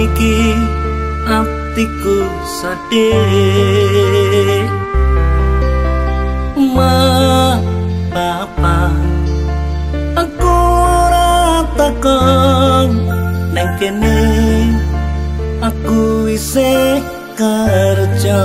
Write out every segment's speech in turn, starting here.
iki atiku sedih ma papa aku ora takon nang kene aku isih kerja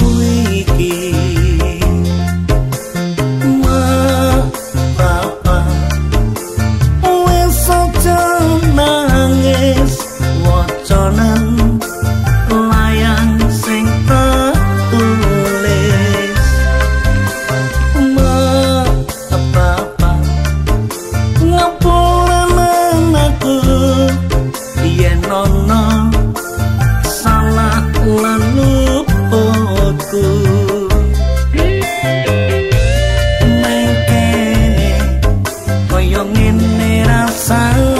mũi kỳ dong đã rasane